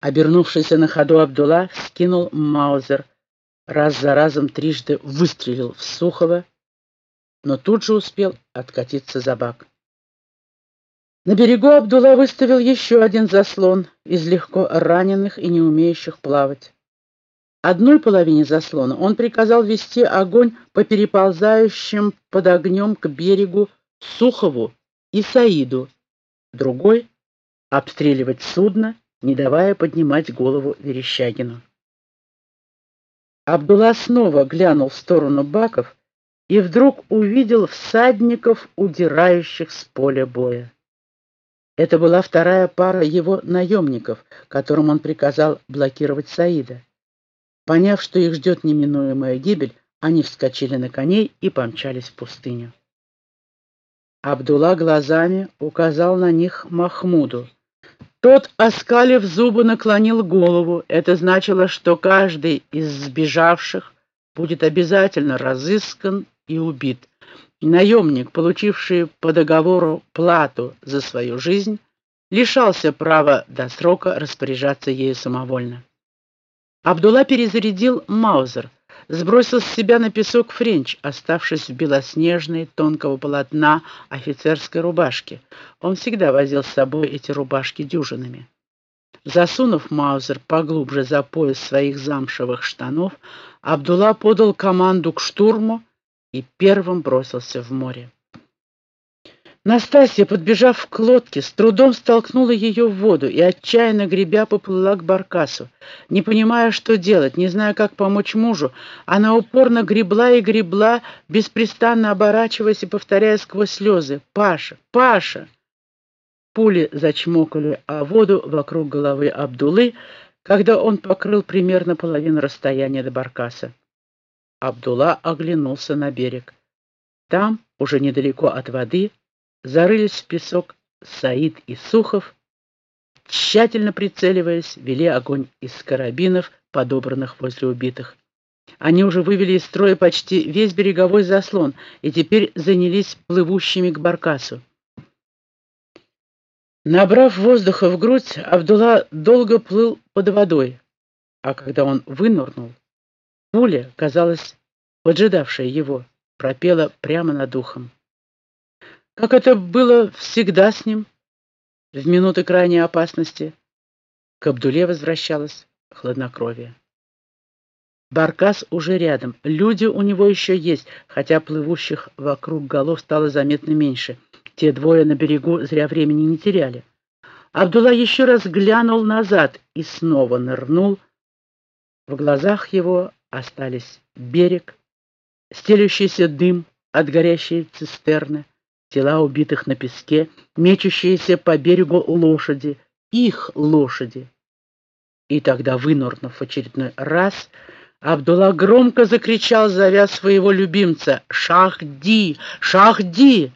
Обернувшийся на ходу Абдулла скинул Маузер, раз за разом трижды выстрелил в Сухова, но тут же успел откатиться за бак. На берегу Абдулла выставил еще один заслон из легко раненых и не умеющих плавать. Одной половине заслона он приказал вести огонь по переползающим под огнем к берегу Сухову и Саиду, другой — обстреливать судно, не давая поднимать голову Верещагину. Абдулла снова глянул в сторону баков и вдруг увидел всадников, удирающих с поля боя. Это была вторая пара его наемников, которым он приказал блокировать Саида. Поняв, что их ждет неминуемая гибель, они вскочили на коней и помчались в пустыню. Абдулла глазами указал на них Махмуду. Тот, оскалив зубы, наклонил голову. Это значило, что каждый из сбежавших будет обязательно разыскан и убит. Наемник, получивший по договору плату за свою жизнь, лишался права до срока распоряжаться ею самовольно. Абдулла перезарядил Маузер, сбросил с себя на песок френч, оставшись в белоснежной тонкого полотна офицерской рубашке. Он всегда возил с собой эти рубашки дюжинами. Засунув Маузер поглубже за пояс своих замшевых штанов, Абдулла подал команду к штурму и первым бросился в море. Настасья, подбежав к лодке, с трудом столкнула ее в воду и, отчаянно гребя, поплыла к баркасу. Не понимая, что делать, не зная, как помочь мужу, она упорно гребла и гребла, беспрестанно оборачиваясь и повторяя сквозь слезы «Паша! Паша!». Пули зачмокали о воду вокруг головы Абдулы, когда он покрыл примерно половину расстояния до баркаса. Абдулла оглянулся на берег. Там, уже недалеко от воды, зарылись в песок Саид и Сухов, тщательно прицеливаясь, вели огонь из карабинов, подобранных возле убитых. Они уже вывели из строя почти весь береговой заслон и теперь занялись плывущими к баркасу. Набрав воздуха в грудь, Абдулла долго плыл под водой, а когда он вынырнул, пуля, казалось, поджидавшая его, пропела прямо над ухом как это было всегда с ним в минуты крайней опасности. К Абдуле возвращалось хладнокровие. Баркас уже рядом, люди у него еще есть, хотя плывущих вокруг голов стало заметно меньше. Те двое на берегу зря времени не теряли. Абдулла еще раз глянул назад и снова нырнул. В глазах его остались берег, стелющийся дым от горящей цистерны, тела убитых на песке, мечущиеся по берегу лошади, их лошади. И тогда, вынурнув в очередной раз, Абдулла громко закричал, зовя своего любимца «Шахди! Шахди!».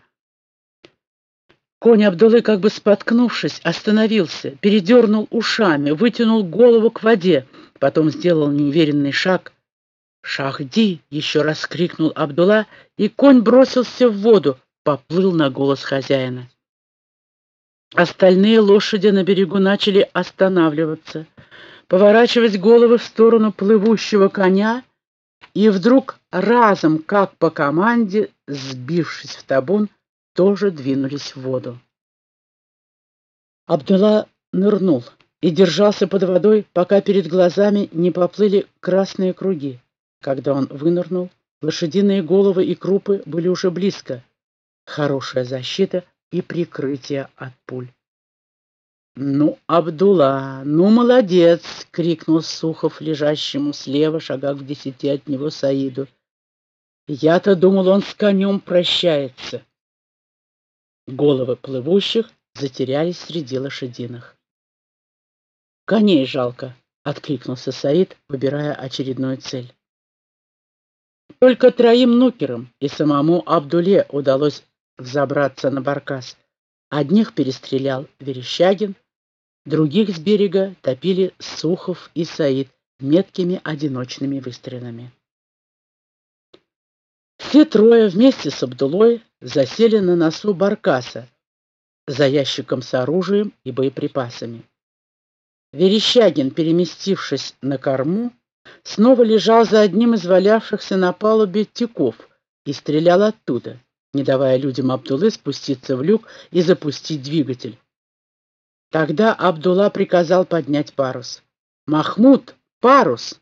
Конь Абдуллы, как бы споткнувшись, остановился, передернул ушами, вытянул голову к воде, потом сделал неуверенный шаг. «Шахди!» — еще раз крикнул Абдулла, и конь бросился в воду, поплыл на голос хозяина. Остальные лошади на берегу начали останавливаться, поворачивать головы в сторону плывущего коня, и вдруг разом, как по команде, сбившись в табун, тоже двинулись в воду. Абдулла нырнул и держался под водой, пока перед глазами не поплыли красные круги. Когда он вынырнул, лошадиные головы и крупы были уже близко, хорошая защита и прикрытие от пуль. «Ну, Абдулла, ну, молодец!» — крикнул Сухов, лежащему слева, шагах в десяти от него Саиду. «Я-то думал, он с конем прощается». Головы плывущих затерялись среди лошадиных. «Коней жалко!» — откликнулся Саид, выбирая очередную цель. Только троим нукерам и самому Абдуле удалось взобраться на баркас. Одних перестрелял Верещагин, других с берега топили Сухов и Саид меткими одиночными выстрелами. Все трое вместе с Абдулой засели на носу баркаса за ящиком с оружием и боеприпасами. Верещагин, переместившись на корму, снова лежал за одним из валявшихся на палубе тюков и стрелял оттуда, не давая людям Абдулы спуститься в люк и запустить двигатель. Тогда Абдулла приказал поднять парус. «Махмуд, парус!»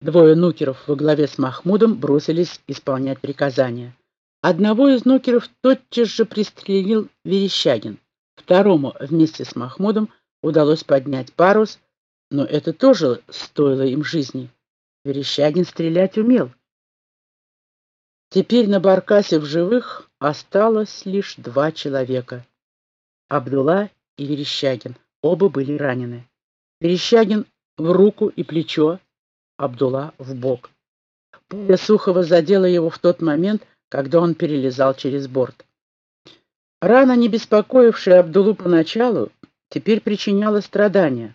Двое нукеров во главе с Махмудом бросились исполнять приказания. Одного из нукеров тотчас же пристрелил Верещагин. Второму вместе с Махмудом удалось поднять парус, но это тоже стоило им жизни. Верещагин стрелять умел. Теперь на баркасе в живых осталось лишь два человека. Абдулла и Верещагин. Оба были ранены. Верещагин в руку и плечо, Абдулла в бок. Пуля Сухова задела его в тот момент, когда он перелезал через борт. Рана, не беспокоившая Абдулу поначалу, теперь причиняла страдания.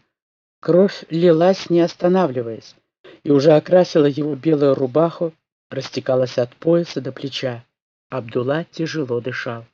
Кровь лилась, не останавливаясь, и уже окрасила его белую рубаху, растекалась от пояса до плеча. Абдулла тяжело дышал.